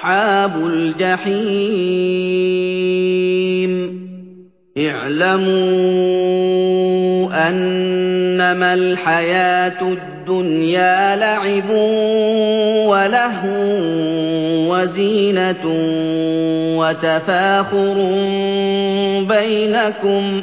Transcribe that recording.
أصحاب الجحيم. اعلموا أنما الحياة الدنيا لعب ولهو وزينة وتفاخر بينكم.